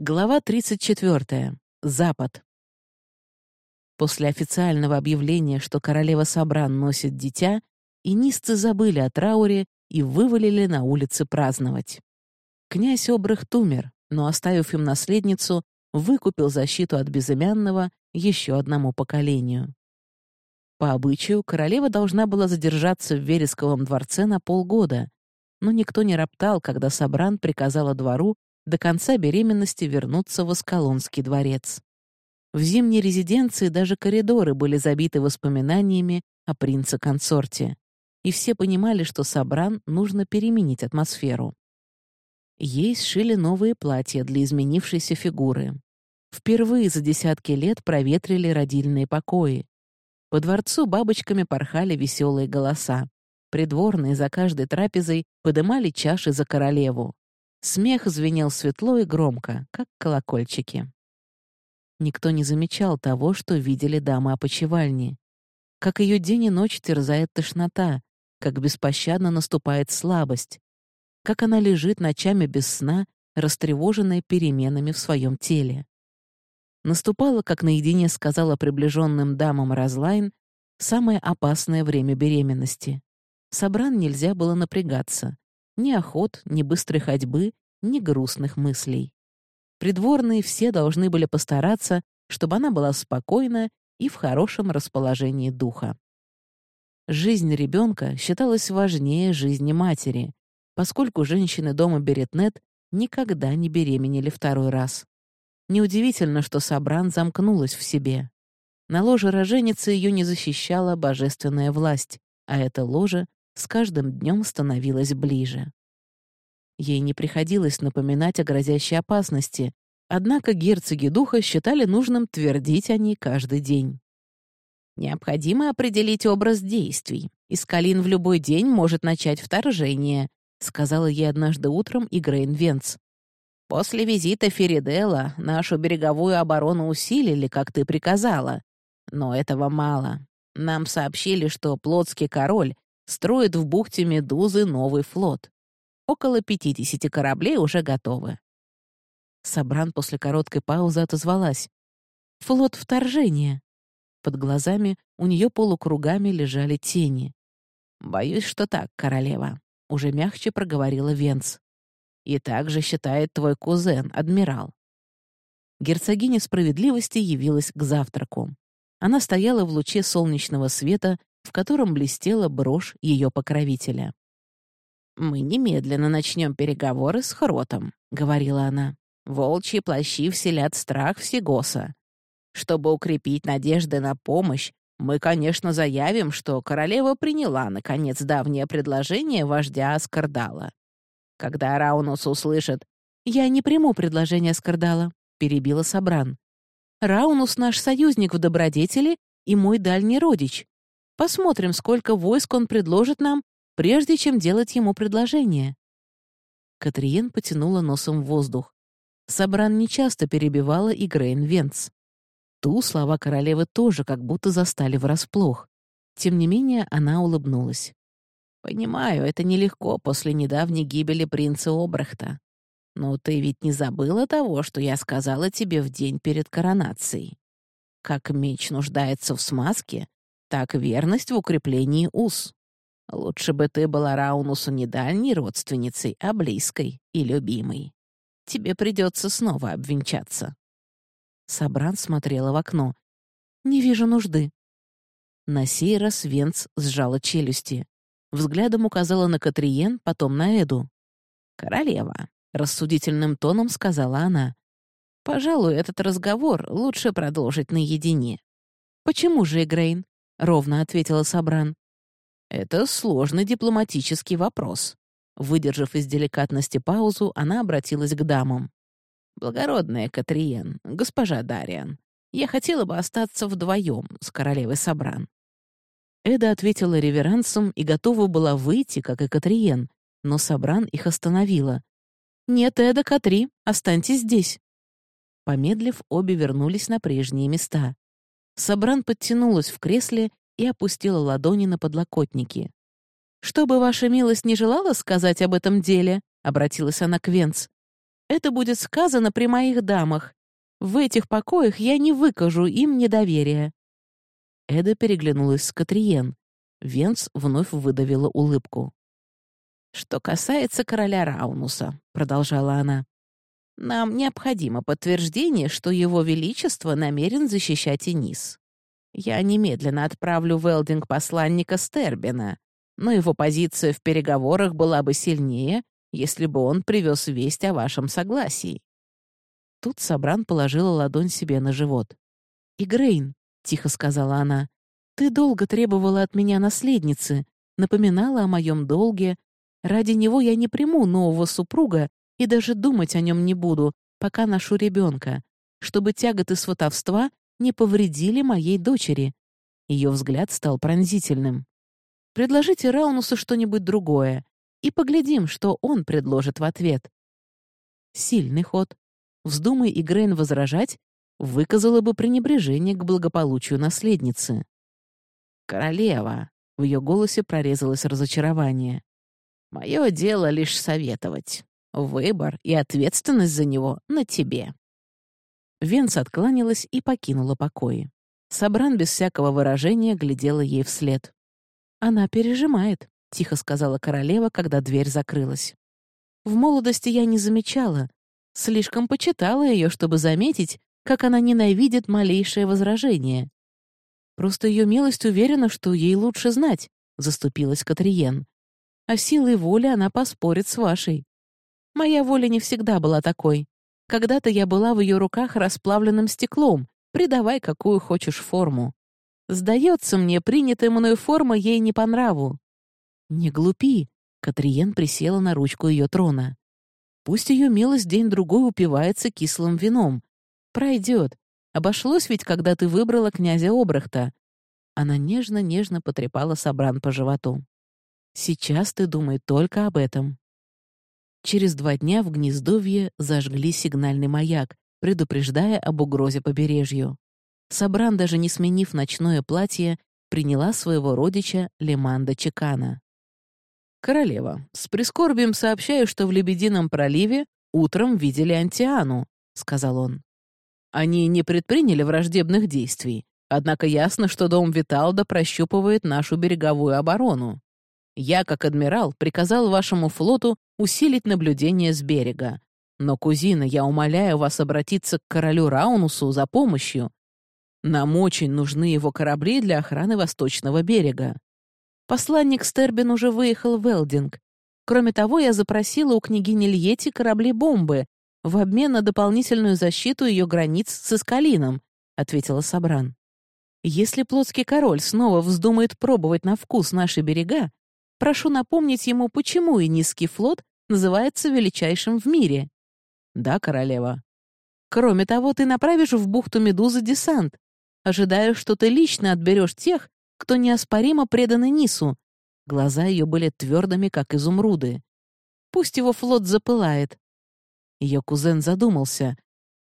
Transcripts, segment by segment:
Глава 34. Запад. После официального объявления, что королева Сабран носит дитя, инисты забыли о трауре и вывалили на улицы праздновать. Князь Обрых умер, но, оставив им наследницу, выкупил защиту от безымянного еще одному поколению. По обычаю, королева должна была задержаться в Вересковом дворце на полгода, но никто не роптал, когда Сабран приказала двору до конца беременности вернуться в Аскалонский дворец. В зимней резиденции даже коридоры были забиты воспоминаниями о принце-консорте, и все понимали, что Сабран нужно переменить атмосферу. Ей сшили новые платья для изменившейся фигуры. Впервые за десятки лет проветрили родильные покои. По дворцу бабочками порхали веселые голоса. Придворные за каждой трапезой подымали чаши за королеву. Смех звенел светло и громко, как колокольчики. Никто не замечал того, что видели дамы опочивальни. Как ее день и ночь терзает тошнота, как беспощадно наступает слабость, как она лежит ночами без сна, растревоженная переменами в своем теле. Наступало, как наедине сказала приближенным дамам Разлайн, самое опасное время беременности. Собран нельзя было напрягаться. Ни охот, ни быстрой ходьбы, ни грустных мыслей. Придворные все должны были постараться, чтобы она была спокойна и в хорошем расположении духа. Жизнь ребенка считалась важнее жизни матери, поскольку женщины дома Беретнет никогда не беременели второй раз. Неудивительно, что Сабран замкнулась в себе. На ложе роженицы ее не защищала божественная власть, а это ложе с каждым днем становилась ближе. Ей не приходилось напоминать о грозящей опасности, однако герцоги духа считали нужным твердить о ней каждый день. «Необходимо определить образ действий. Искалин в любой день может начать вторжение», сказала ей однажды утром Игрейн Венц. «После визита Феридела нашу береговую оборону усилили, как ты приказала. Но этого мало. Нам сообщили, что плотский король строит в бухте Медузы новый флот. Около 50 кораблей уже готовы. Сабран после короткой паузы отозвалась. «Флот вторжения». Под глазами у нее полукругами лежали тени. «Боюсь, что так, королева», — уже мягче проговорила Венц. «И так же считает твой кузен, адмирал». Герцогиня справедливости явилась к завтраку. Она стояла в луче солнечного света в котором блестела брошь ее покровителя. «Мы немедленно начнем переговоры с Хротом», — говорила она. «Волчьи плащи вселят страх всегоса. Чтобы укрепить надежды на помощь, мы, конечно, заявим, что королева приняла, наконец, давнее предложение вождя Аскардала. Когда Раунус услышит «Я не приму предложение Аскардала», — перебила Сабран. «Раунус — наш союзник в добродетели и мой дальний родич. Посмотрим, сколько войск он предложит нам, прежде чем делать ему предложение». Катриен потянула носом в воздух. Сабран нечасто перебивала и Грейн Венц. Ту слова королевы тоже как будто застали врасплох. Тем не менее, она улыбнулась. «Понимаю, это нелегко после недавней гибели принца Обрахта. Но ты ведь не забыла того, что я сказала тебе в день перед коронацией. Как меч нуждается в смазке, так верность в укреплении уз. Лучше бы ты была Раунусу не дальней родственницей, а близкой и любимой. Тебе придется снова обвенчаться». Сабран смотрела в окно. «Не вижу нужды». На сей раз Венц сжала челюсти. Взглядом указала на Катриен, потом на Эду. «Королева», — рассудительным тоном сказала она. «Пожалуй, этот разговор лучше продолжить наедине». «Почему же, Эгрейн?» — ровно ответила Сабран. «Это сложный дипломатический вопрос». Выдержав из деликатности паузу, она обратилась к дамам. «Благородная Катриен, госпожа Дариан, я хотела бы остаться вдвоем с королевой Сабран». Эда ответила реверансом и готова была выйти, как и Катриен, но Сабран их остановила. «Нет, Эда, Катри, останьтесь здесь». Помедлив, обе вернулись на прежние места. Сабран подтянулась в кресле и опустила ладони на подлокотники. «Что бы ваша милость не желала сказать об этом деле?» — обратилась она к Венц. Это будет сказано при моих дамах. В этих покоях я не выкажу им недоверия». Эда переглянулась с Катриен. Венц вновь выдавила улыбку. «Что касается короля Раунуса», — продолжала она, «нам необходимо подтверждение, что его величество намерен защищать Энис. Я немедленно отправлю в Элдинг посланника Стербина, но его позиция в переговорах была бы сильнее, если бы он привез весть о вашем согласии». Тут Сабран положила ладонь себе на живот. «Игрейн», — тихо сказала она, — «ты долго требовала от меня наследницы, напоминала о моем долге. Ради него я не приму нового супруга и даже думать о нем не буду, пока ношу ребенка, чтобы тяготы сватовства не повредили моей дочери». Ее взгляд стал пронзительным. «Предложите Раунусу что-нибудь другое, и поглядим, что он предложит в ответ». Сильный ход. Вздумай Игрейн возражать, выказала бы пренебрежение к благополучию наследницы. «Королева», — в ее голосе прорезалось разочарование. «Мое дело лишь советовать. Выбор и ответственность за него на тебе». Венс откланялась и покинула покои. Сабран без всякого выражения глядела ей вслед. «Она пережимает», — тихо сказала королева, когда дверь закрылась. «В молодости я не замечала. Слишком почитала ее, чтобы заметить, как она ненавидит малейшее возражение. Просто ее милость уверена, что ей лучше знать», — заступилась Катриен. «А силой воли она поспорит с вашей. Моя воля не всегда была такой. Когда-то я была в ее руках расплавленным стеклом, придавай какую хочешь форму. Сдается мне, принятая мною форма ей не по нраву. Не глупи, Катриен присела на ручку ее трона. Пусть ее милость день-другой упивается кислым вином. Пройдет. Обошлось ведь, когда ты выбрала князя Обрахта. Она нежно-нежно потрепала Собран по животу. Сейчас ты думай только об этом. Через два дня в гнездовье зажгли сигнальный маяк, предупреждая об угрозе побережью. Сабран, даже не сменив ночное платье, приняла своего родича Леманда Чекана. «Королева, с прискорбием сообщаю, что в Лебедином проливе утром видели Антиану», — сказал он. «Они не предприняли враждебных действий, однако ясно, что дом Виталда прощупывает нашу береговую оборону. Я, как адмирал, приказал вашему флоту усилить наблюдение с берега. Но, кузина, я умоляю вас обратиться к королю Раунусу за помощью. Нам очень нужны его корабли для охраны восточного берега. Посланник Стербин уже выехал в Элдинг. Кроме того, я запросила у княгини Льети корабли-бомбы в обмен на дополнительную защиту ее границ с Искалином, ответила Сабран. Если плотский король снова вздумает пробовать на вкус наши берега, Прошу напомнить ему, почему и низкий флот называется величайшим в мире. Да, королева. Кроме того, ты направишь в бухту Медузы десант. Ожидаю, что ты лично отберешь тех, кто неоспоримо преданы Нису. Глаза ее были твердыми, как изумруды. Пусть его флот запылает. Ее кузен задумался.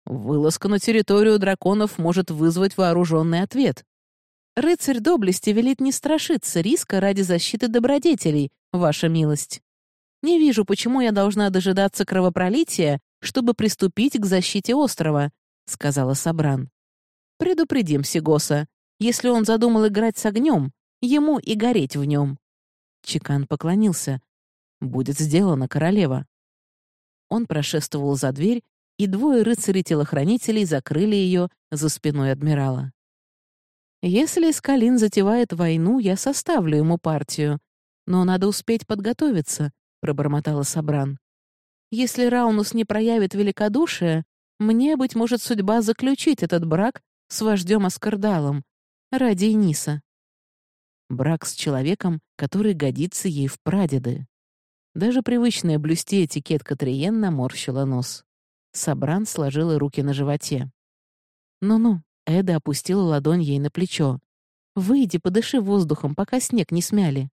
Вылазка на территорию драконов может вызвать вооруженный ответ. Рыцарь доблести велит не страшиться риска ради защиты добродетелей, ваша милость. Не вижу, почему я должна дожидаться кровопролития, чтобы приступить к защите острова», — сказала Сабран. «Предупредим Сигоса. Если он задумал играть с огнем, ему и гореть в нем». Чекан поклонился. «Будет сделано, королева». Он прошествовал за дверь, и двое рыцарей-телохранителей закрыли ее за спиной адмирала. Если Искалин затевает войну, я составлю ему партию. Но надо успеть подготовиться», — пробормотала Сабран. «Если Раунус не проявит великодушие, мне, быть может, судьба заключить этот брак с вождем Аскардалом ради Эниса». Брак с человеком, который годится ей в прадеды. Даже привычная блюсти этикет Катриен наморщила нос. Сабран сложила руки на животе. «Ну-ну, Эда опустила ладонь ей на плечо. «Выйди, подыши воздухом, пока снег не смяли».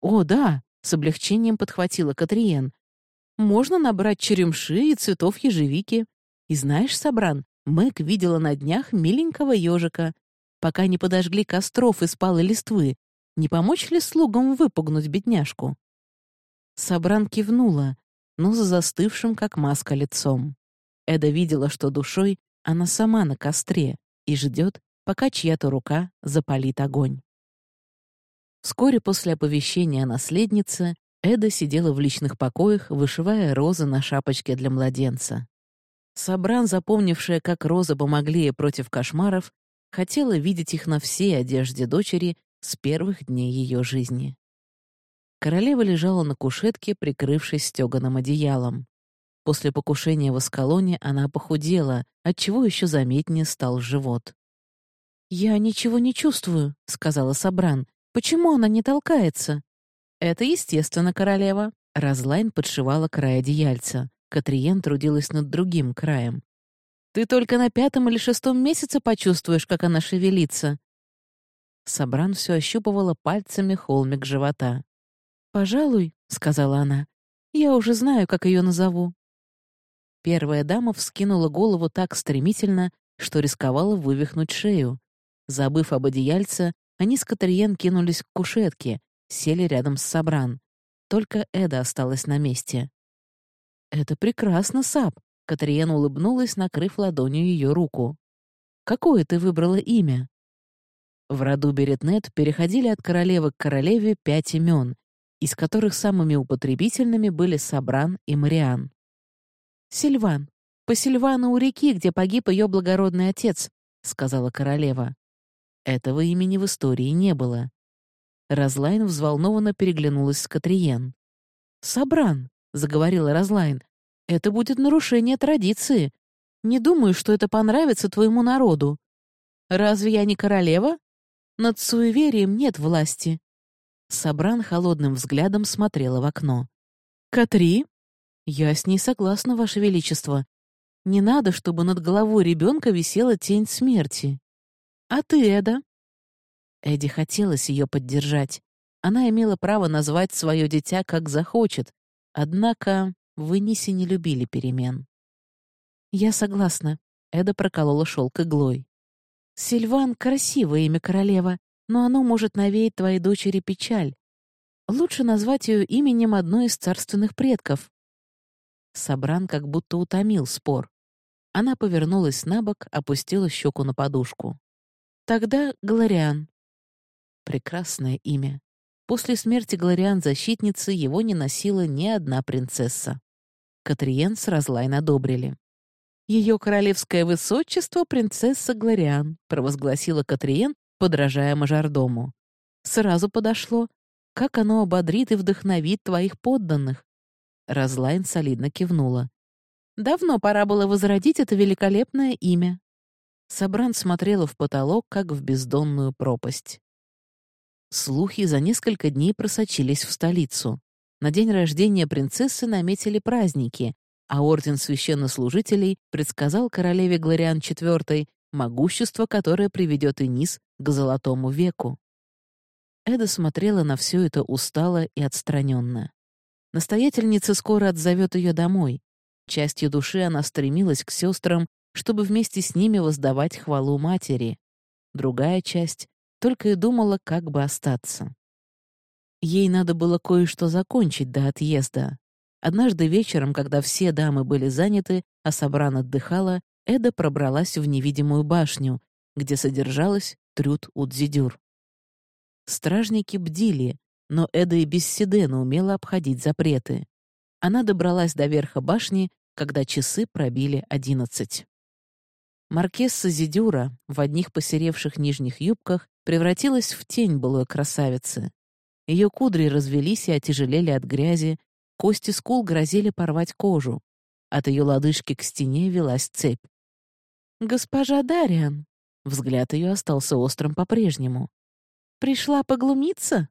«О, да!» — с облегчением подхватила Катриен. «Можно набрать черемши и цветов ежевики. И знаешь, Сабран, Мэг видела на днях миленького ежика. Пока не подожгли костров и спалы листвы, не помочь ли слугам выпугнуть бедняжку?» Сабран кивнула, но с застывшим, как маска, лицом. Эда видела, что душой она сама на костре и ждет, пока чья-то рука запалит огонь. Вскоре после оповещения о наследнице Эда сидела в личных покоях, вышивая розы на шапочке для младенца. Сабран, запомнившая, как розы помогли ей против кошмаров, хотела видеть их на всей одежде дочери с первых дней ее жизни. Королева лежала на кушетке, прикрывшись стёганым одеялом. После покушения в Аскалоне она похудела, отчего еще заметнее стал живот. «Я ничего не чувствую», — сказала Сабран. «Почему она не толкается?» «Это естественно, королева». Разлайн подшивала край одеяльца. Катриен трудилась над другим краем. «Ты только на пятом или шестом месяце почувствуешь, как она шевелится». Сабран все ощупывала пальцами холмик живота. «Пожалуй», — сказала она, — «я уже знаю, как ее назову». Первая дама вскинула голову так стремительно, что рисковала вывихнуть шею. Забыв об одеяльце, они с Катриен кинулись к кушетке, сели рядом с Сабран. Только Эда осталась на месте. «Это прекрасно, Саб», — Катриен улыбнулась, накрыв ладонью ее руку. «Какое ты выбрала имя?» В роду Беретнет переходили от королевы к королеве пять имен, из которых самыми употребительными были Сабран и Мариан. «Сильван. По Сильвану у реки, где погиб ее благородный отец», — сказала королева. Этого имени в истории не было. Разлайн взволнованно переглянулась с Катриен. «Сабран», — заговорила Разлайн, — «это будет нарушение традиции. Не думаю, что это понравится твоему народу. Разве я не королева? Над суеверием нет власти». Сабран холодным взглядом смотрела в окно. «Катри?» «Я с ней согласна, Ваше Величество. Не надо, чтобы над головой ребенка висела тень смерти. А ты, Эда?» Эдди хотелось ее поддержать. Она имела право назвать свое дитя как захочет, однако в Инисе не любили перемен. «Я согласна», — Эда проколола шелк иглой. «Сильван — красивое имя королева, но оно может навеять твоей дочери печаль. Лучше назвать ее именем одной из царственных предков. Сабран как будто утомил спор. Она повернулась на бок, опустила щеку на подушку. «Тогда Глориан». Прекрасное имя. После смерти Глориан-защитницы его не носила ни одна принцесса. Катриен с Разлайн одобрили. «Ее королевское высочество — принцесса Глориан», — провозгласила Катриен, подражая мажордому. «Сразу подошло. Как оно ободрит и вдохновит твоих подданных. Разлайн солидно кивнула. «Давно пора было возродить это великолепное имя». Сабран смотрела в потолок, как в бездонную пропасть. Слухи за несколько дней просочились в столицу. На день рождения принцессы наметили праздники, а Орден священнослужителей предсказал королеве Глориан IV могущество, которое приведет Энис к Золотому веку. Эда смотрела на все это устало и отстраненно. Настоятельница скоро отзовет ее домой. Частью души она стремилась к сестрам, чтобы вместе с ними воздавать хвалу матери. Другая часть только и думала, как бы остаться. Ей надо было кое-что закончить до отъезда. Однажды вечером, когда все дамы были заняты, а Сабран отдыхала, Эда пробралась в невидимую башню, где содержалась Трюд Удзидюр. Стражники бдили, но Эда и без Сидена умела обходить запреты. Она добралась до верха башни, когда часы пробили одиннадцать. Маркесса Зидюра в одних посеревших нижних юбках превратилась в тень былой красавицы. Ее кудри развелись и отяжелели от грязи, кости скул грозили порвать кожу. От ее лодыжки к стене велась цепь. «Госпожа Дариан!» Взгляд ее остался острым по-прежнему. «Пришла поглумиться?»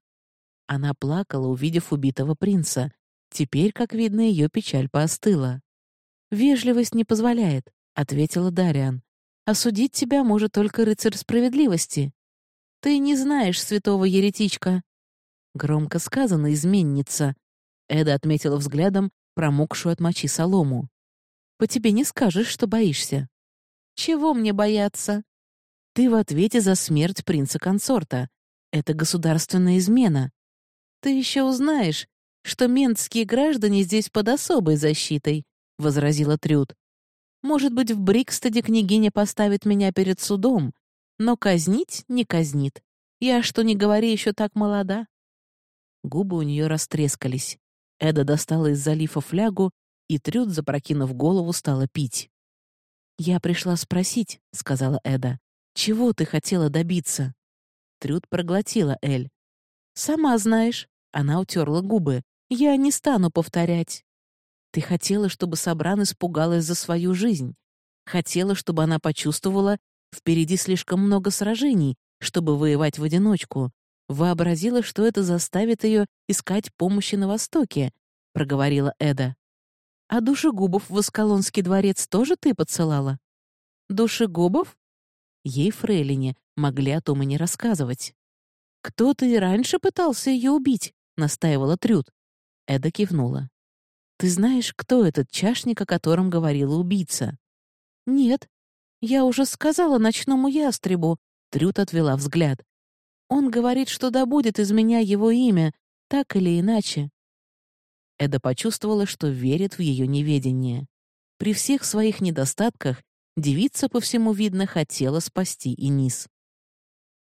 Она плакала, увидев убитого принца. Теперь, как видно, ее печаль поостыла. «Вежливость не позволяет», — ответила Дариан. «Осудить тебя может только рыцарь справедливости. Ты не знаешь святого еретичка». Громко сказано, изменница. Эда отметила взглядом промокшую от мочи солому. «По тебе не скажешь, что боишься». «Чего мне бояться?» «Ты в ответе за смерть принца-консорта. Это государственная измена. Ты еще узнаешь. что ментские граждане здесь под особой защитой», — возразила Трюд. «Может быть, в Брикстеде княгиня поставит меня перед судом, но казнить не казнит. Я, что ни говори, еще так молода». Губы у нее растрескались. Эда достала из залифа флягу, и Трюд, запрокинув голову, стала пить. «Я пришла спросить», — сказала Эда, — «чего ты хотела добиться?» Трюд проглотила Эль. «Сама знаешь», — она утерла губы, — «я не стану повторять». «Ты хотела, чтобы Сабран испугалась за свою жизнь. Хотела, чтобы она почувствовала, впереди слишком много сражений, чтобы воевать в одиночку. Вообразила, что это заставит ее искать помощи на Востоке», — проговорила Эда. «А душегубов в Аскалонский дворец тоже ты поцелала?» «Душегубов?» Ей, фрейлине, могли о том и не рассказывать. «Кто-то и раньше пытался ее убить», — настаивала Трюд. Эда кивнула. «Ты знаешь, кто этот чашник, о котором говорила убийца?» «Нет. Я уже сказала ночному ястребу», — Трюд отвела взгляд. «Он говорит, что добудет из меня его имя, так или иначе. Эда почувствовала, что верит в ее неведение. При всех своих недостатках девица, по всему видно, хотела спасти и низ.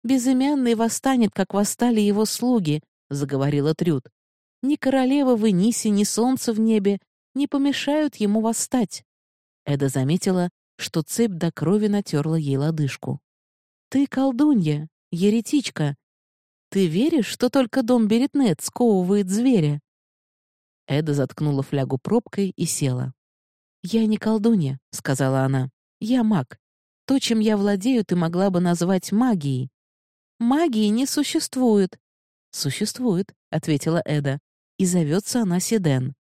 «Безымянный восстанет, как восстали его слуги», — заговорила Трюд. «Ни королева в Инисе, ни солнце в небе не помешают ему восстать». Эда заметила, что цепь до крови натерла ей лодыжку. «Ты колдунья, еретичка. Ты веришь, что только дом Беретнет сковывает зверя?» Эда заткнула флягу пробкой и села. «Я не колдунья», — сказала она. «Я маг. То, чем я владею, ты могла бы назвать магией». «Магии не существует». «Существует», — ответила Эда. «И зовется она Сиден.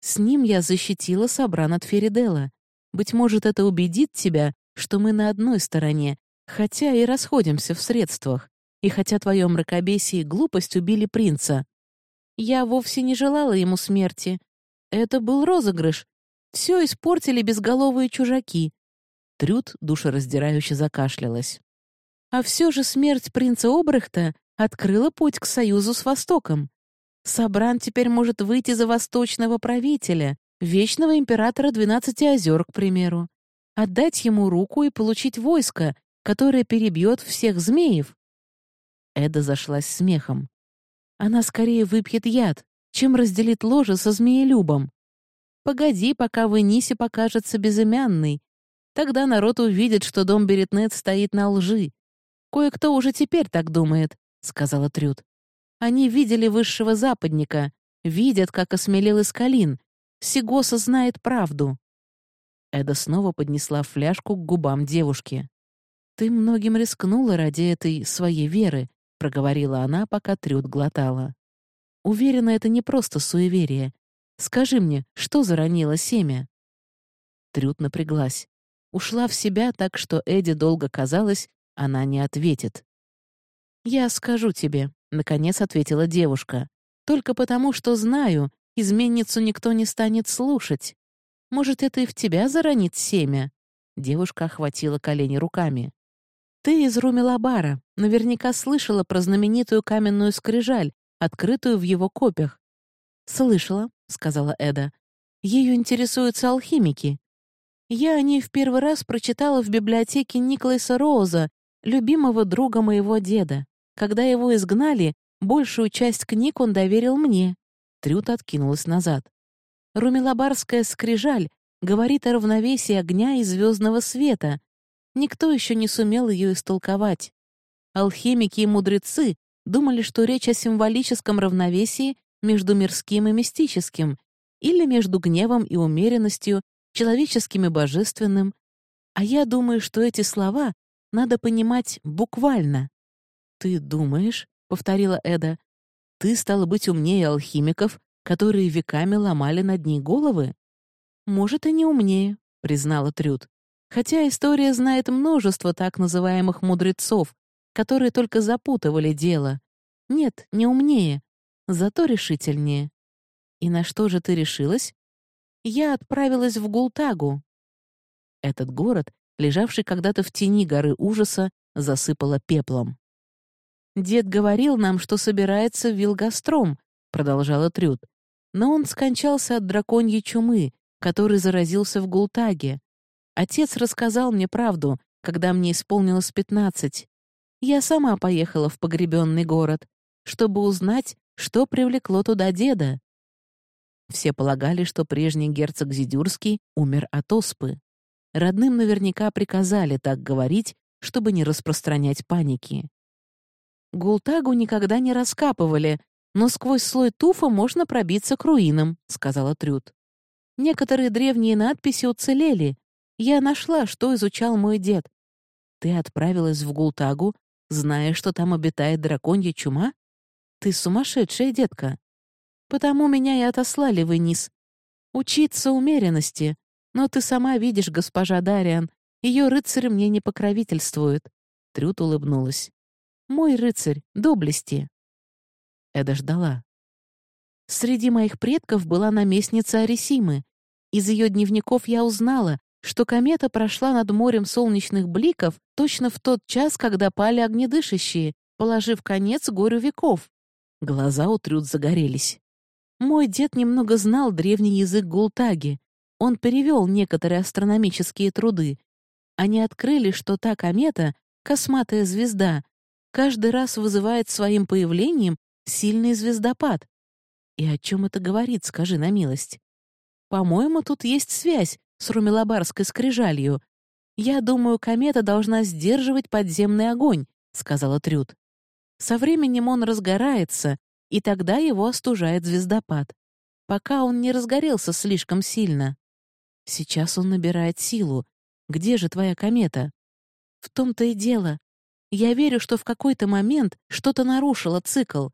С ним я защитила Сабран от Феридела. Быть может, это убедит тебя, что мы на одной стороне, хотя и расходимся в средствах, и хотя твое мракобесие и глупость убили принца. Я вовсе не желала ему смерти. Это был розыгрыш. Все испортили безголовые чужаки. Трюд душераздирающе закашлялась. А все же смерть принца Обрехта открыла путь к союзу с Востоком. Сабран теперь может выйти за восточного правителя, вечного императора Двенадцати озер, к примеру. Отдать ему руку и получить войско, которое перебьет всех змеев. Эда зашлась смехом. Она скорее выпьет яд, чем разделит ложе со змеелюбом. Погоди, пока в Энисе покажется безымянный. Тогда народ увидит, что дом Беретнет стоит на лжи. Кое-кто уже теперь так думает, — сказала Трюд. Они видели высшего западника, видят, как осмелел Искалин. Сигоса знает правду. Эда снова поднесла фляжку к губам девушки. «Ты многим рискнула ради этой своей веры», — проговорила она, пока Трюд глотала. «Уверена, это не просто суеверие. Скажи мне, что заронило семя?» Трюд напряглась. Ушла в себя так, что Эдди долго казалось, она не ответит. «Я скажу тебе», — наконец ответила девушка. «Только потому, что знаю, изменницу никто не станет слушать. Может, это и в тебя заронит семя?» Девушка охватила колени руками. Ты из Румелабара, наверняка слышала про знаменитую каменную скрижаль, открытую в его копиях. «Слышала», — сказала Эда. «Ею интересуются алхимики. Я о ней в первый раз прочитала в библиотеке Николаса Роуза, любимого друга моего деда. Когда его изгнали, большую часть книг он доверил мне». Трют откинулась назад. «Румелабарская скрижаль говорит о равновесии огня и звездного света, Никто еще не сумел ее истолковать. Алхимики и мудрецы думали, что речь о символическом равновесии между мирским и мистическим, или между гневом и умеренностью, человеческим и божественным. А я думаю, что эти слова надо понимать буквально. «Ты думаешь?» — повторила Эда. «Ты стала быть умнее алхимиков, которые веками ломали над ней головы?» «Может, и не умнее», — признала Трюд. Хотя история знает множество так называемых мудрецов, которые только запутывали дело. Нет, не умнее, зато решительнее. И на что же ты решилась? Я отправилась в Гултагу. Этот город, лежавший когда-то в тени горы ужаса, засыпало пеплом. «Дед говорил нам, что собирается в Вилгастром», — продолжала Трюд. Но он скончался от драконьей чумы, который заразился в Гултаге. Отец рассказал мне правду, когда мне исполнилось пятнадцать. Я сама поехала в погребенный город, чтобы узнать, что привлекло туда деда. Все полагали, что прежний герцог Зидюрский умер от оспы. Родным наверняка приказали так говорить, чтобы не распространять паники. «Гултагу никогда не раскапывали, но сквозь слой туфа можно пробиться к руинам», — сказала Трюд. «Некоторые древние надписи уцелели. Я нашла, что изучал мой дед. Ты отправилась в Гултагу, зная, что там обитает драконья чума? Ты сумасшедшая, детка. Потому меня и отослали вниз. Учиться умеренности. Но ты сама видишь, госпожа Дариан, ее рыцарь мне не покровительствует. Трют улыбнулась. Мой рыцарь, доблести. Эда ждала. Среди моих предков была наместница Арисимы. Из ее дневников я узнала, что комета прошла над морем солнечных бликов точно в тот час, когда пали огнедышащие, положив конец горю веков. Глаза у Трюд загорелись. Мой дед немного знал древний язык Гултаги. Он перевел некоторые астрономические труды. Они открыли, что та комета, косматая звезда, каждый раз вызывает своим появлением сильный звездопад. И о чем это говорит, скажи на милость? По-моему, тут есть связь с румелобарской скрижалью. Я думаю, комета должна сдерживать подземный огонь, сказала Трюд. Со временем он разгорается, и тогда его остужает звездопад, пока он не разгорелся слишком сильно. Сейчас он набирает силу. Где же твоя комета? В том-то и дело. Я верю, что в какой-то момент что-то нарушило цикл.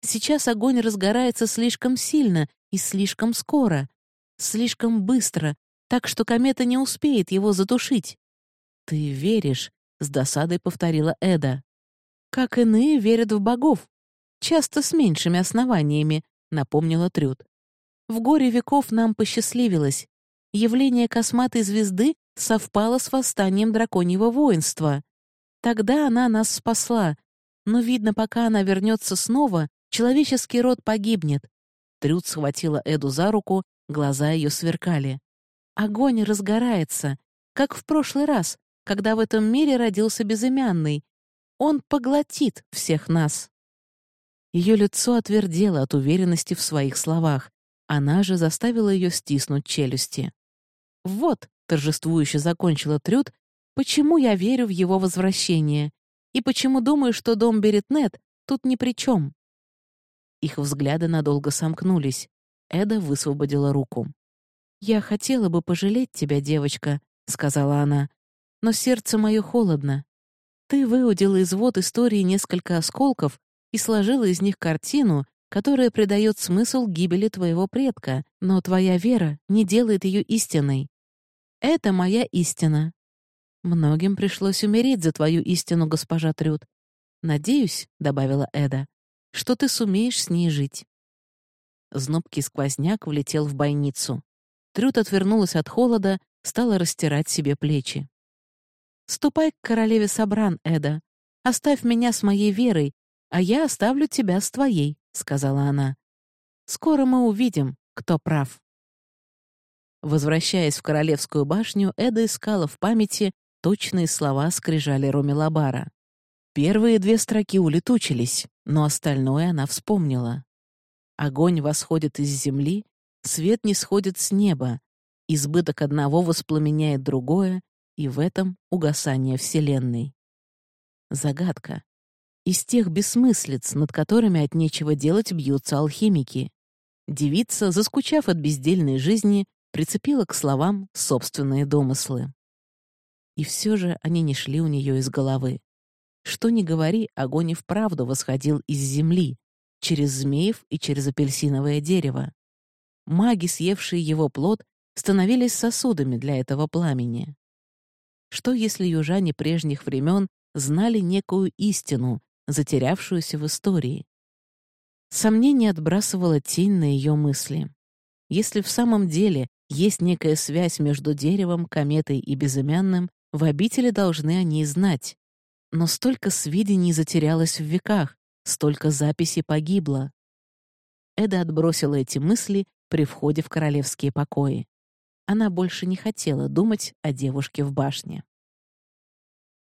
Сейчас огонь разгорается слишком сильно и слишком скоро, слишком быстро, так что комета не успеет его затушить. «Ты веришь», — с досадой повторила Эда. «Как иные верят в богов, часто с меньшими основаниями», — напомнила Трюд. «В горе веков нам посчастливилось. Явление косматой звезды совпало с восстанием драконьего воинства. Тогда она нас спасла, но, видно, пока она вернется снова, человеческий род погибнет». Трюд схватила Эду за руку, глаза ее сверкали. «Огонь разгорается, как в прошлый раз, когда в этом мире родился безымянный. Он поглотит всех нас». Ее лицо отвердело от уверенности в своих словах. Она же заставила ее стиснуть челюсти. «Вот», — торжествующе закончила Трюд, «почему я верю в его возвращение и почему думаю, что дом Беретнет тут ни при чем». Их взгляды надолго сомкнулись. Эда высвободила руку. «Я хотела бы пожалеть тебя, девочка», — сказала она, «но сердце мое холодно. Ты выудила из вод истории несколько осколков и сложила из них картину, которая придает смысл гибели твоего предка, но твоя вера не делает ее истиной. Это моя истина. Многим пришлось умереть за твою истину, госпожа Трюд. Надеюсь, — добавила Эда, — что ты сумеешь с ней жить. Знобкий сквозняк влетел в бойницу. Трюд отвернулась от холода, стала растирать себе плечи. «Ступай к королеве Сабран, Эда. Оставь меня с моей верой, а я оставлю тебя с твоей», — сказала она. «Скоро мы увидим, кто прав». Возвращаясь в Королевскую башню, Эда искала в памяти точные слова скрижали Ромелабара. Первые две строки улетучились, но остальное она вспомнила. Огонь восходит из земли, свет не сходит с неба, избыток одного воспламеняет другое, и в этом угасание Вселенной. Загадка. Из тех бессмыслиц, над которыми от нечего делать бьются алхимики. Девица, заскучав от бездельной жизни, прицепила к словам собственные домыслы. И все же они не шли у нее из головы. Что ни говори, огонь и вправду восходил из земли, через змеев и через апельсиновое дерево. Маги, съевшие его плод, становились сосудами для этого пламени. Что если южане прежних времен знали некую истину, затерявшуюся в истории. Сомнение отбрасывало тень на ее мысли. Если в самом деле есть некая связь между деревом, кометой и безымянным, в обители должны они знать. Но столько сведений затерялось в веках, столько записей погибло. Эда отбросила эти мысли при входе в королевские покои. Она больше не хотела думать о девушке в башне.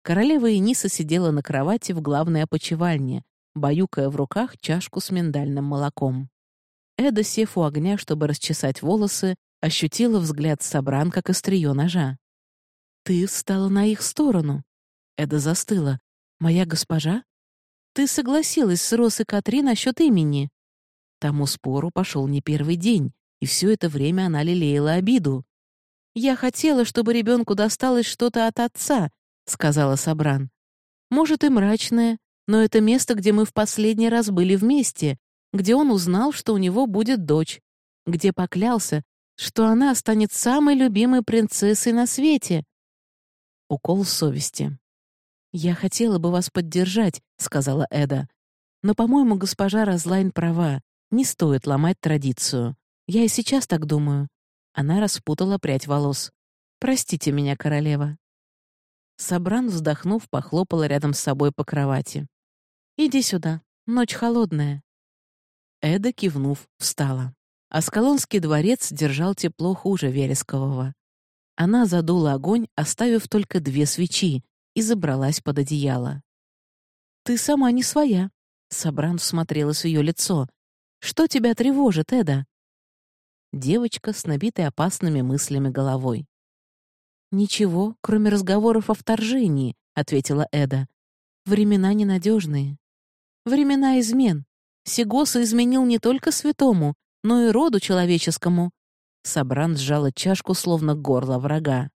Королева Эниса сидела на кровати в главной опочивальне, баюкая в руках чашку с миндальным молоком. Эда, сев у огня, чтобы расчесать волосы, ощутила взгляд Сабран, как острие ножа. «Ты встала на их сторону». Эда застыла. «Моя госпожа? Ты согласилась с Рос и Катри насчет имени». Тому спору пошел не первый день, и все это время она лелеяла обиду. «Я хотела, чтобы ребенку досталось что-то от отца», — сказала Сабран. «Может, и мрачное, но это место, где мы в последний раз были вместе, где он узнал, что у него будет дочь, где поклялся, что она станет самой любимой принцессой на свете. Укол совести. «Я хотела бы вас поддержать», — сказала Эда. «Но, по-моему, госпожа Разлайн права. Не стоит ломать традицию. Я и сейчас так думаю». Она распутала прядь волос. «Простите меня, королева». Сабран, вздохнув, похлопала рядом с собой по кровати. «Иди сюда. Ночь холодная». Эда, кивнув, встала. Аскалонский дворец держал тепло хуже Верескового. Она задула огонь, оставив только две свечи, и забралась под одеяло. «Ты сама не своя», — Сабран всмотрелась в ее лицо. «Что тебя тревожит, Эда?» Девочка с набитой опасными мыслями головой. «Ничего, кроме разговоров о вторжении», — ответила Эда. «Времена ненадежные. Времена измен. Сигоса изменил не только святому, но и роду человеческому. Сабран сжала чашку, словно горло врага.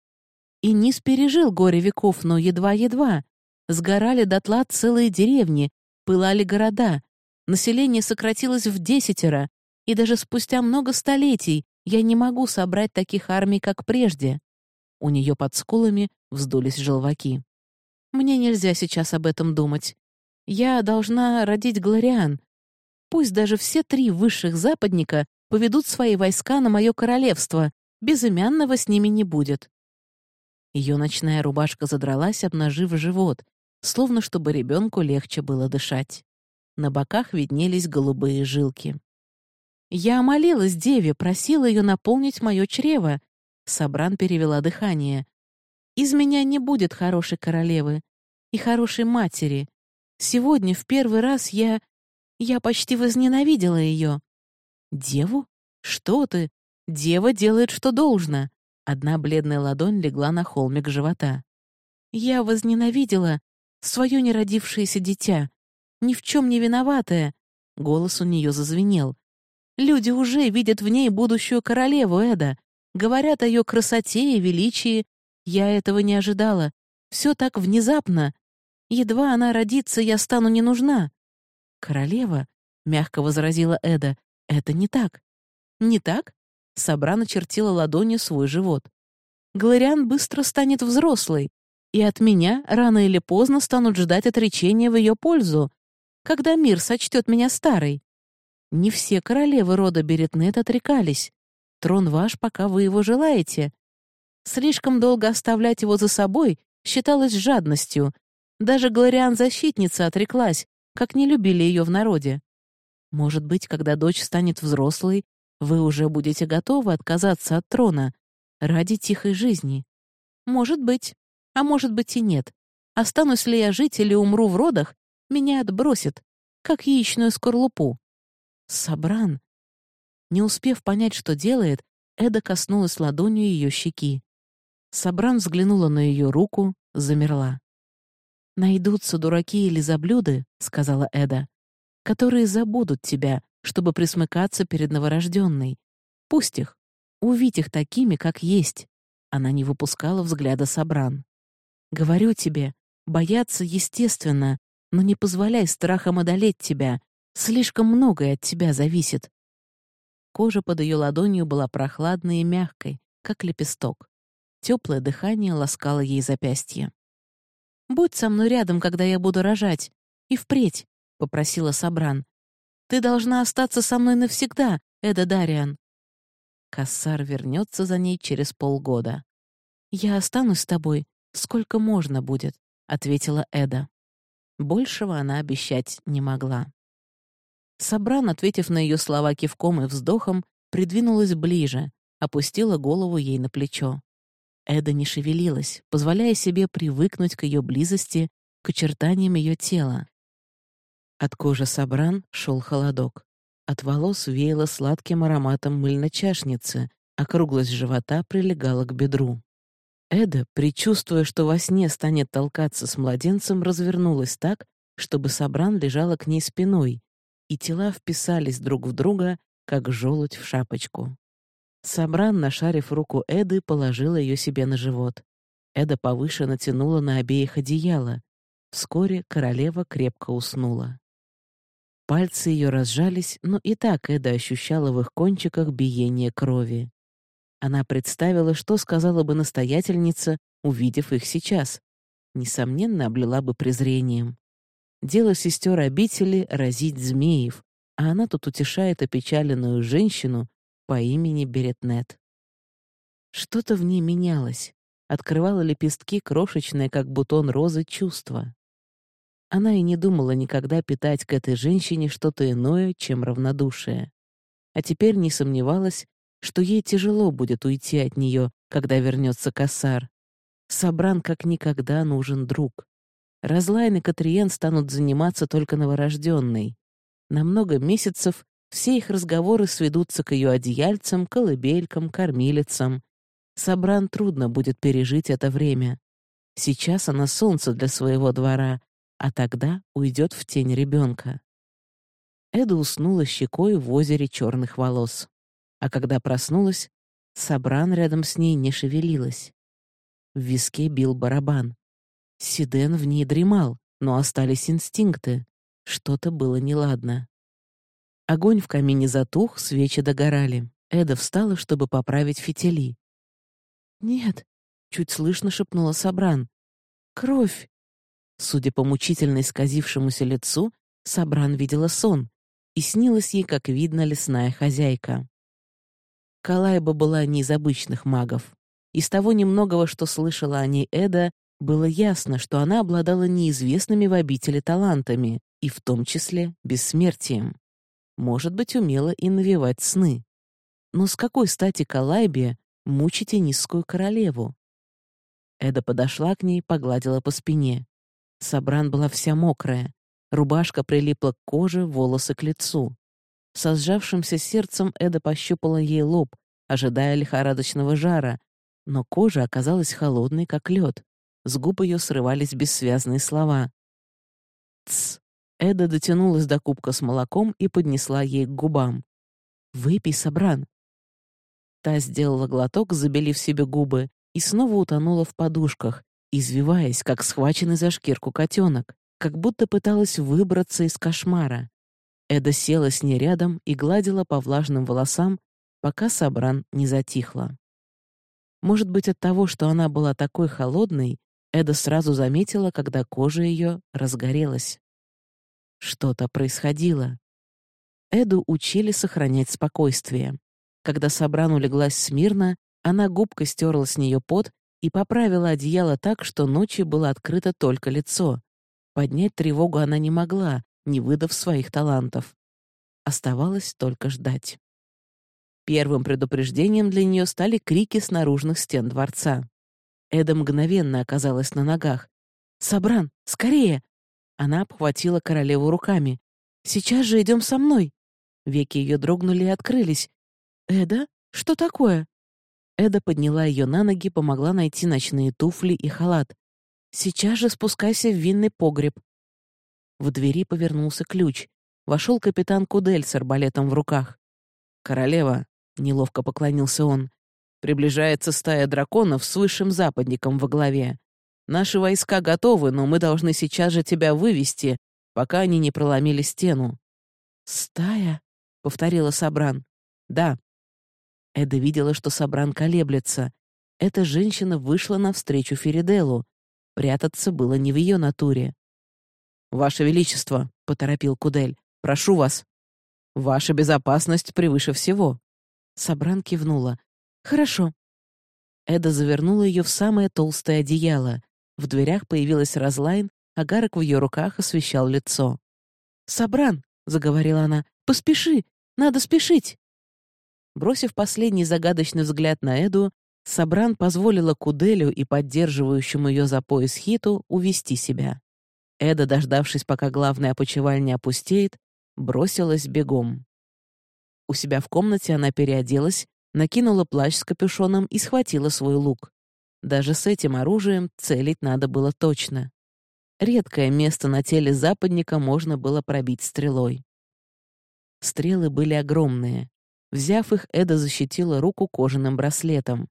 И Низ пережил горе веков, но едва-едва. Сгорали дотла целые деревни, пылали города. Население сократилось в десятеро, и даже спустя много столетий я не могу собрать таких армий, как прежде. У нее под скулами вздулись желваки. Мне нельзя сейчас об этом думать. Я должна родить Глориан, Пусть даже все три высших западника поведут свои войска на мое королевство, безымянного с ними не будет. Ее ночная рубашка задралась, обнажив живот, словно чтобы ребенку легче было дышать. На боках виднелись голубые жилки. Я молилась деве, просила ее наполнить мое чрево. Сабран перевела дыхание. Из меня не будет хорошей королевы и хорошей матери. Сегодня в первый раз я я почти возненавидела ее. Деву? Что ты? Дева делает, что должно. Одна бледная ладонь легла на холмик живота. Я возненавидела свое неродившееся дитя, ни в чем не виноватое. Голос у нее зазвенел. Люди уже видят в ней будущую королеву Эда, говорят о ее красоте и величии. Я этого не ожидала. Все так внезапно. Едва она родится, я стану не нужна. «Королева», — мягко возразила Эда, — «это не так». «Не так?» — Сабра начертила ладонью свой живот. «Глориан быстро станет взрослой, и от меня рано или поздно станут ждать отречения в ее пользу, когда мир сочтет меня старой. Не все королевы рода Беретнет отрекались. Трон ваш, пока вы его желаете. Слишком долго оставлять его за собой считалось жадностью. Даже Глориан-защитница отреклась, как не любили ее в народе. Может быть, когда дочь станет взрослой, вы уже будете готовы отказаться от трона ради тихой жизни. Может быть, а может быть и нет. Останусь ли я жить или умру в родах, меня отбросит, как яичную скорлупу. Сабран. Не успев понять, что делает, Эда коснулась ладонью ее щеки. Сабран взглянула на ее руку, замерла. «Найдутся дураки или заблюды», — сказала Эда, «которые забудут тебя, чтобы присмыкаться перед новорожденной. Пусть их. Увидь их такими, как есть». Она не выпускала взгляда Сабран. «Говорю тебе, бояться естественно, но не позволяй страхам одолеть тебя. Слишком многое от тебя зависит». Кожа под ее ладонью была прохладной и мягкой, как лепесток. Теплое дыхание ласкало ей запястье. Будь со мной рядом, когда я буду рожать. И впредь», — попросила Сабран. «Ты должна остаться со мной навсегда, Эда Дариан». Кассар вернется за ней через полгода. «Я останусь с тобой, сколько можно будет», — ответила Эда. Большего она обещать не могла. Сабран, ответив на ее слова кивком и вздохом, придвинулась ближе, опустила голову ей на плечо. Эда не шевелилась, позволяя себе привыкнуть к ее близости, к очертаниям ее тела. От кожи Сабран шел холодок. От волос веяло сладким ароматом мыльно-чашницы, округлость живота прилегала к бедру. Эда, предчувствуя, что во сне станет толкаться с младенцем, развернулась так, чтобы Сабран лежала к ней спиной, и тела вписались друг в друга, как желудь в шапочку. Сабран, нашарив руку Эды, положила ее себе на живот. Эда повыше натянула на обеих одеяло. Вскоре королева крепко уснула. Пальцы ее разжались, но и так Эда ощущала в их кончиках биение крови. Она представила, что сказала бы настоятельница, увидев их сейчас. Несомненно, облила бы презрением. Дело сестер обители — разить змеев, а она тут утешает опечаленную женщину по имени Беретнет. Что-то в ней менялось, открывало лепестки крошечное, как бутон розы, чувство. Она и не думала никогда питать к этой женщине что-то иное, чем равнодушие. А теперь не сомневалась, что ей тяжело будет уйти от нее, когда вернется Кассар. Сабран как никогда нужен друг. Разлайн и Катриен станут заниматься только новорожденной. На много месяцев все их разговоры сведутся к ее одеяльцам, колыбелькам, кормилицам. Сабран трудно будет пережить это время. Сейчас она солнце для своего двора, а тогда уйдет в тень ребенка. Эда уснула щекой в озере черных волос а когда проснулась, Сабран рядом с ней не шевелилась. В виске бил барабан. Сиден в ней дремал, но остались инстинкты. Что-то было неладно. Огонь в камине затух, свечи догорали. Эда встала, чтобы поправить фитили. «Нет», — чуть слышно шепнула Сабран. «Кровь!» Судя по мучительно исказившемуся лицу, Сабран видела сон, и снилась ей, как видно, лесная хозяйка. Калайба была не из обычных магов. Из того немногого, что слышала о ней Эда, было ясно, что она обладала неизвестными в обители талантами, и в том числе бессмертием. Может быть, умела и навевать сны. Но с какой стати Калайбе мучить низкую королеву? Эда подошла к ней, погладила по спине. Сабран была вся мокрая. Рубашка прилипла к коже, волосы к лицу. Со сжавшимся сердцем Эда пощупала ей лоб, ожидая лихорадочного жара, но кожа оказалась холодной, как лед. С губ ее срывались бессвязные слова. «Тсс!» Эда дотянулась до кубка с молоком и поднесла ей к губам. «Выпей, Собран!» Та сделала глоток, забелив себе губы, и снова утонула в подушках, извиваясь, как схваченный за шкирку котенок, как будто пыталась выбраться из кошмара. Эда села с ней рядом и гладила по влажным волосам, пока Сабран не затихла. Может быть, от того, что она была такой холодной, Эда сразу заметила, когда кожа ее разгорелась. Что-то происходило. Эду учили сохранять спокойствие. Когда Сабран улеглась смирно, она губкой стерла с нее пот и поправила одеяло так, что ночью было открыто только лицо. Поднять тревогу она не могла, не выдав своих талантов. Оставалось только ждать. Первым предупреждением для нее стали крики с наружных стен дворца. Эда мгновенно оказалась на ногах. «Сабран, скорее!» Она обхватила королеву руками. «Сейчас же идем со мной!» Веки ее дрогнули и открылись. «Эда? Что такое?» Эда подняла ее на ноги, помогла найти ночные туфли и халат. «Сейчас же спускайся в винный погреб. В двери повернулся ключ. Вошел капитан Кудель с арбалетом в руках. «Королева», — неловко поклонился он, — «приближается стая драконов с высшим западником во главе. Наши войска готовы, но мы должны сейчас же тебя вывести, пока они не проломили стену». «Стая?» — повторила Сабран. «Да». Эда видела, что Сабран колеблется. Эта женщина вышла навстречу Фериделу. Прятаться было не в ее натуре. «Ваше Величество», — поторопил Кудель, — «прошу вас». «Ваша безопасность превыше всего». Сабран кивнула. «Хорошо». Эда завернула ее в самое толстое одеяло. В дверях появилась Разлайн, агарок в ее руках освещал лицо. «Сабран!» — заговорила она. «Поспеши! Надо спешить!» Бросив последний загадочный взгляд на Эду, Сабран позволила Куделю и поддерживающему ее за пояс Хиту увести себя. Эда, дождавшись, пока главная опочивальня опустеет, бросилась бегом. У себя в комнате она переоделась, накинула плащ с капюшоном и схватила свой лук. Даже с этим оружием целить надо было точно. Редкое место на теле западника можно было пробить стрелой. Стрелы были огромные. Взяв их, Эда защитила руку кожаным браслетом.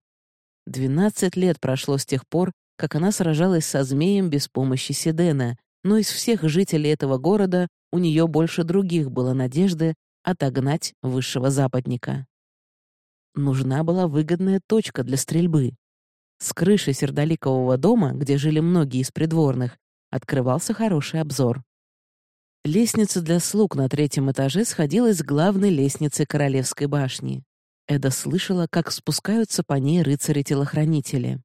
Двенадцать лет прошло с тех пор, как она сражалась со змеем без помощи Седена, но из всех жителей этого города у нее больше других было надежды отогнать высшего западника. Нужна была выгодная точка для стрельбы. С крыши сердоликового дома, где жили многие из придворных, открывался хороший обзор. Лестница для слуг на третьем этаже сходилась с главной лестницы Королевской башни. Эда слышала, как спускаются по ней рыцари-телохранители.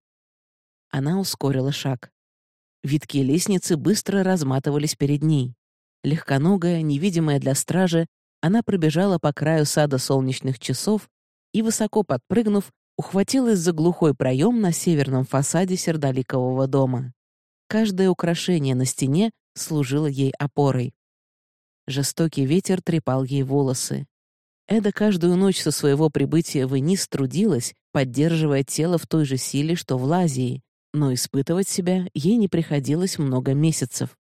Она ускорила шаг. Виткие лестницы быстро разматывались перед ней. Легконогая, невидимая для стражи, она пробежала по краю сада солнечных часов и, высоко подпрыгнув, ухватилась за глухой проем на северном фасаде сердоликового дома. Каждое украшение на стене служило ей опорой. Жестокий ветер трепал ей волосы. Эда каждую ночь со своего прибытия в Энис трудилась, поддерживая тело в той же силе, что в Лазии, но испытывать себя ей не приходилось много месяцев.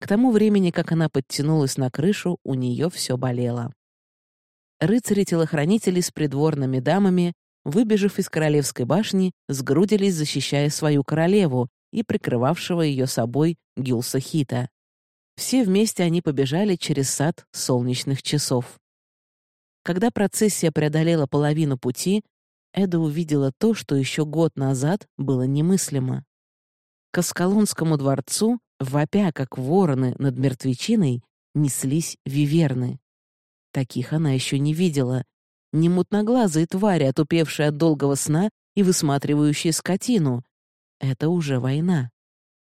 К тому времени, как она подтянулась на крышу, у нее все болело. Рыцари-телохранители с придворными дамами, выбежав из королевской башни, сгрудились, защищая свою королеву и прикрывавшего ее собой Гюлса Хита. Все вместе они побежали через сад солнечных часов. Когда процессия преодолела половину пути, Эда увидела то, что еще год назад было немыслимо. К Аскалонскому дворцу, вопя как вороны над мертвечиной, неслись виверны. Таких она еще не видела. Не мутноглазые твари, отупевшие от долгого сна и высматривающие скотину. Это уже война.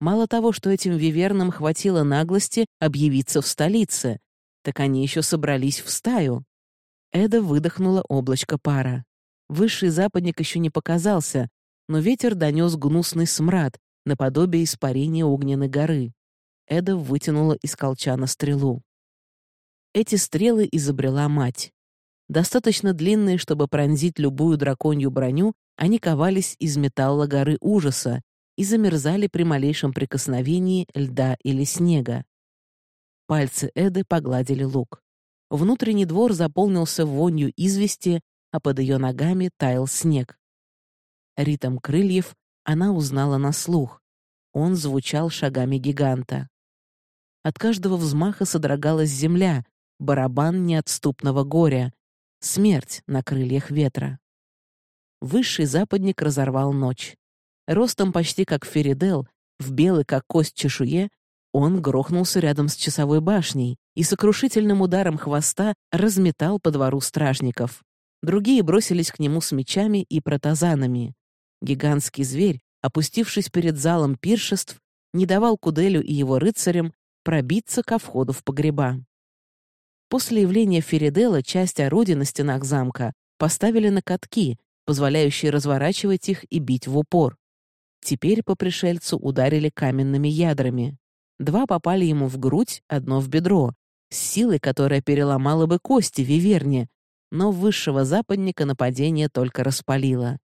Мало того, что этим вивернам хватило наглости объявиться в столице, так они еще собрались в стаю. Эда выдохнула облачко пара. Высший западник еще не показался, но ветер донес гнусный смрад, наподобие испарения огненной горы. Эда вытянула из колчана стрелу. Эти стрелы изобрела мать. Достаточно длинные, чтобы пронзить любую драконью броню, они ковались из металла горы ужаса, и замерзали при малейшем прикосновении льда или снега. Пальцы Эды погладили лук. Внутренний двор заполнился вонью извести, а под ее ногами таял снег. Ритм крыльев она узнала на слух. Он звучал шагами гиганта. От каждого взмаха содрогалась земля, барабан неотступного горя, смерть на крыльях ветра. Высший западник разорвал ночь. Ростом почти как Феридел, в белый как кость чешуе, он грохнулся рядом с часовой башней и сокрушительным ударом хвоста разметал по двору стражников. Другие бросились к нему с мечами и протазанами. Гигантский зверь, опустившись перед залом пиршеств, не давал Куделю и его рыцарям пробиться ко входу в погреба. После явления Феридела часть орудий на стенах замка поставили на катки, позволяющие разворачивать их и бить в упор. Теперь по пришельцу ударили каменными ядрами. Два попали ему в грудь, одно в бедро, с силой, которая переломала бы кости Виверне, но высшего западника нападение только распалило.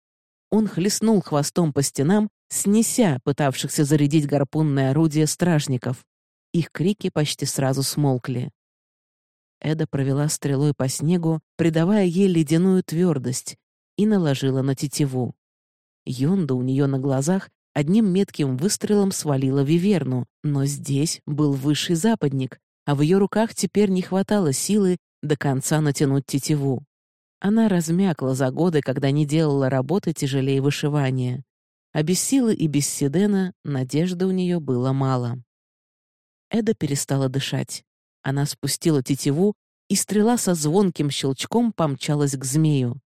Он хлестнул хвостом по стенам, снеся пытавшихся зарядить гарпунное орудие стражников. Их крики почти сразу смолкли. Эда провела стрелой по снегу, придавая ей ледяную твердость, и наложила на тетиву. Йонда у нее на глазах одним метким выстрелом свалила Виверну, но здесь был высший западник, а в ее руках теперь не хватало силы до конца натянуть тетиву. Она размякла за годы, когда не делала работы тяжелее вышивания. А без силы и без Сидена надежды у нее было мало. Эда перестала дышать. Она спустила тетиву, и стрела со звонким щелчком помчалась к змею.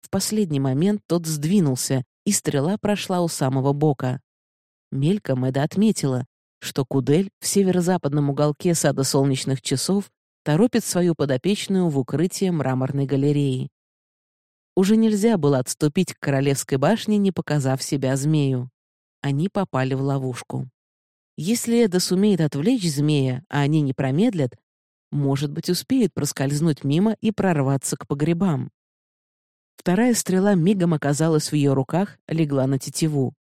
В последний момент тот сдвинулся, и стрела прошла у самого бока. Мельком Эда отметила, что Кудель в северо-западном уголке сада солнечных часов торопит свою подопечную в укрытие мраморной галереи. Уже нельзя было отступить к королевской башне, не показав себя змею. Они попали в ловушку. Если Эда сумеет отвлечь змея, а они не промедлят, может быть, успеет проскользнуть мимо и прорваться к погребам. Вторая стрела мигом оказалась в ее руках, легла на тетиву.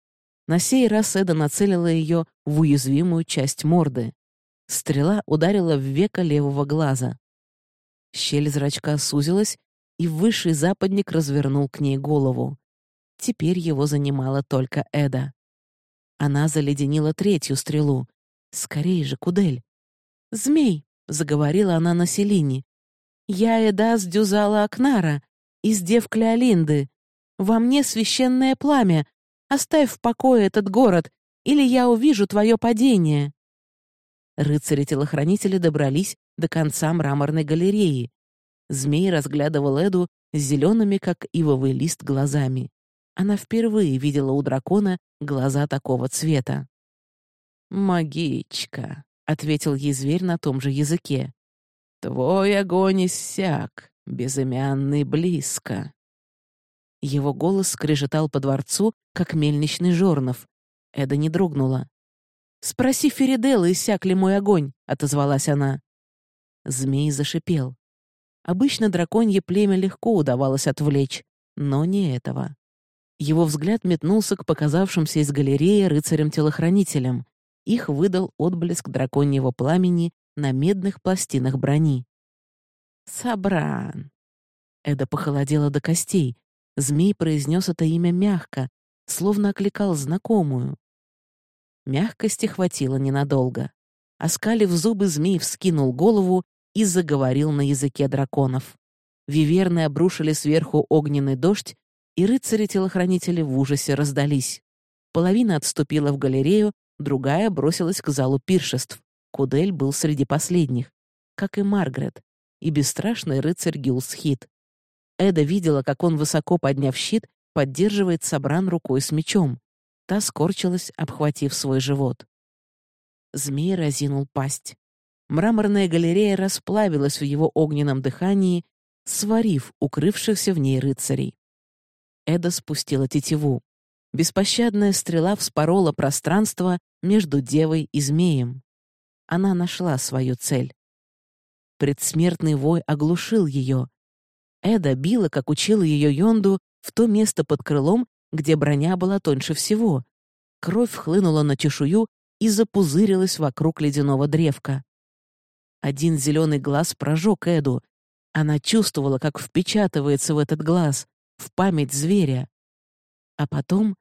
На сей раз Эда нацелила ее в уязвимую часть морды. Стрела ударила в веко левого глаза. Щель зрачка сузилась, и высший западник развернул к ней голову. Теперь его занимала только Эда. Она заледенила третью стрелу. «Скорей же, Кудель!» «Змей!» — заговорила она на Селине. «Я Эда с Дюзала Акнара, из дев Клеолинды. Во мне священное пламя. Оставь в покое этот город, или я увижу твое падение». Рыцари-телохранители добрались до конца мраморной галереи. Змей разглядывал Эду с зелеными, как ивовый лист, глазами. Она впервые видела у дракона глаза такого цвета. «Магичка», — ответил ей зверь на том же языке. «Твой огонь иссяк, безымянный близко». Его голос скрежетал по дворцу, как мельничный жорнов. Эда не дрогнула. «Спроси Феридела, иссяк ли мой огонь», — отозвалась она. Змей зашипел. Обычно драконье племя легко удавалось отвлечь, но не этого. Его взгляд метнулся к показавшимся из галереи рыцарям-телохранителям. Их выдал отблеск драконьего пламени на медных пластинах брони. «Сабран!» Эда похолодела до костей. Змей произнес это имя мягко, словно окликал знакомую. Мягкости хватило ненадолго. Оскалив зубы, змей вскинул голову и заговорил на языке драконов. Виверны обрушили сверху огненный дождь, и рыцари-телохранители в ужасе раздались. Половина отступила в галерею, другая бросилась к залу пиршеств. Кудель был среди последних, как и Маргарет, и бесстрашный рыцарь Гюлсхит. Эда видела, как он, высоко подняв щит, поддерживает Собран рукой с мечом. Та скорчилась, обхватив свой живот. Змей разинул пасть. Мраморная галерея расплавилась в его огненном дыхании, сварив укрывшихся в ней рыцарей. Эда спустила тетиву. Беспощадная стрела вспорола пространство между девой и змеем. Она нашла свою цель. Предсмертный вой оглушил ее. Эда била, как учила ее Йонду, в то место под крылом, где броня была тоньше всего. Кровь хлынула на чешую и запузырилась вокруг ледяного древка. Один зеленый глаз прожег Эду. Она чувствовала, как впечатывается в этот глаз, в память зверя. А потом,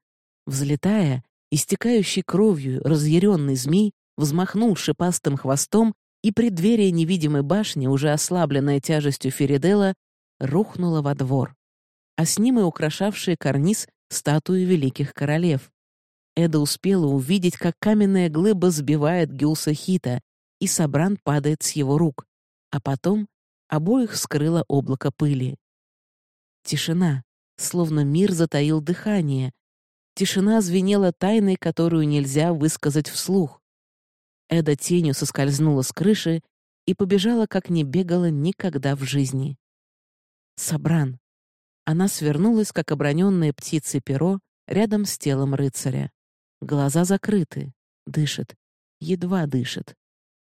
взлетая, истекающий кровью разъяренный змей взмахнул шипастым хвостом, и преддверие невидимой башни, уже ослабленная тяжестью Феридела, рухнуло во двор. А с ним и украшавшие карниз статуи великих королев. Эда успела увидеть, как каменная глыба сбивает Гюлса Хита, и Сабран падает с его рук, а потом обоих скрыло облако пыли. Тишина, словно мир затаил дыхание. Тишина звенела тайной, которую нельзя высказать вслух. Эда тенью соскользнула с крыши и побежала, как не бегала никогда в жизни. Сабран. Она свернулась, как оброненная птицей перо, рядом с телом рыцаря. Глаза закрыты, дышит, едва дышит.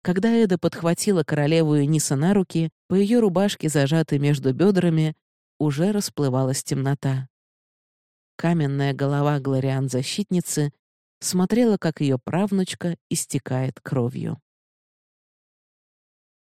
Когда Эда подхватила королеву Эниса на руки, по ее рубашке, зажатой между бедрами, уже расплывалась темнота. Каменная голова Глориан-защитницы смотрела, как ее правнучка истекает кровью.